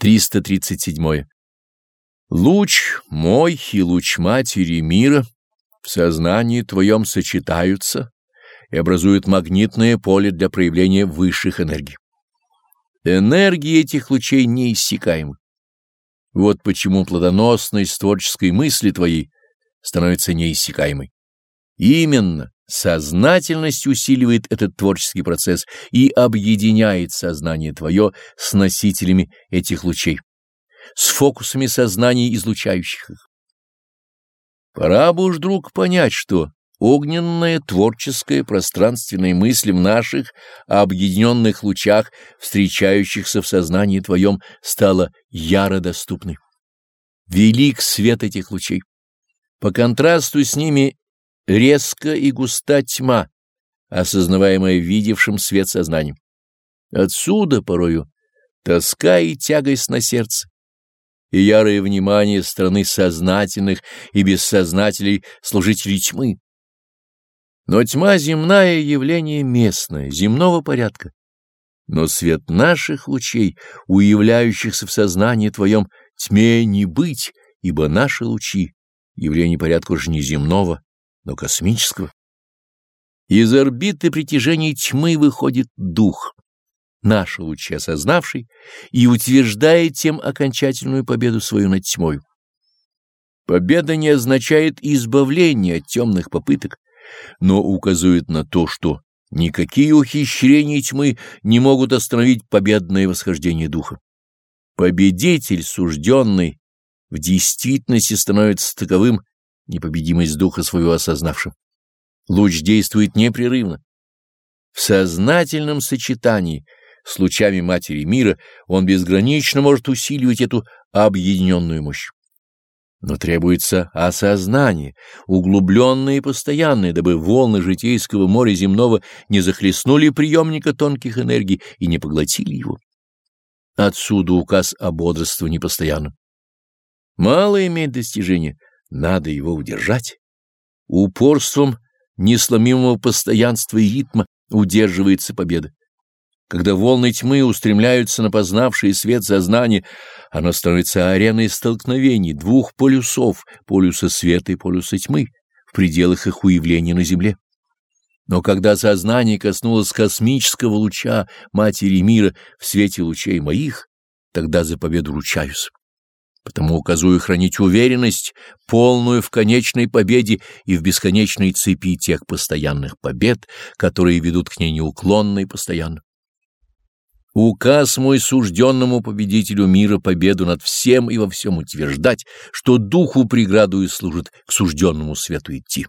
337. Луч мой и луч Матери мира в сознании твоем сочетаются и образуют магнитное поле для проявления высших энергий. Энергии этих лучей неиссякаемы. Вот почему плодоносность творческой мысли твоей становится неиссякаемой. Именно сознательность усиливает этот творческий процесс и объединяет сознание твое с носителями этих лучей, с фокусами сознания излучающих их. Пора бы уж, друг, понять, что огненная творческая пространственная мысль в наших объединенных лучах, встречающихся в сознании твоем, стала яро доступной. Велик свет этих лучей. По контрасту с ними резко и густа тьма, осознаваемая видевшим свет сознанием. Отсюда порою тоска и тягость на сердце, и ярое внимание страны сознательных и бессознателей служителей тьмы. Но тьма земная — явление местное, земного порядка. Но свет наших лучей, уявляющихся в сознании твоем, тьме не быть, ибо наши лучи — явление порядка уже не земного, но космического. Из орбиты притяжения тьмы выходит дух, наш лучи осознавший, и утверждает тем окончательную победу свою над тьмой. Победа не означает избавление от темных попыток, но указывает на то, что никакие ухищрения тьмы не могут остановить победное восхождение духа. Победитель, сужденный, в действительности становится таковым непобедимость духа своего осознавшим. Луч действует непрерывно. В сознательном сочетании с лучами Матери Мира он безгранично может усиливать эту объединенную мощь. Но требуется осознание, углубленное и постоянное, дабы волны житейского моря земного не захлестнули приемника тонких энергий и не поглотили его. Отсюда указ о бодрствовании постоянном. Мало имеет достижения, надо его удержать. Упорством несломимого постоянства и ритма удерживается победа. Когда волны тьмы устремляются на познавший свет сознания, оно становится ареной столкновений двух полюсов, полюса света и полюса тьмы, в пределах их уявления на земле. Но когда сознание коснулось космического луча Матери мира в свете лучей моих, тогда за победу ручаюсь. Потому указую хранить уверенность, полную в конечной победе и в бесконечной цепи тех постоянных побед, которые ведут к ней неуклонно и постоянно. Указ мой сужденному победителю мира победу над всем и во всем утверждать, что духу преграду и служит к сужденному свету идти.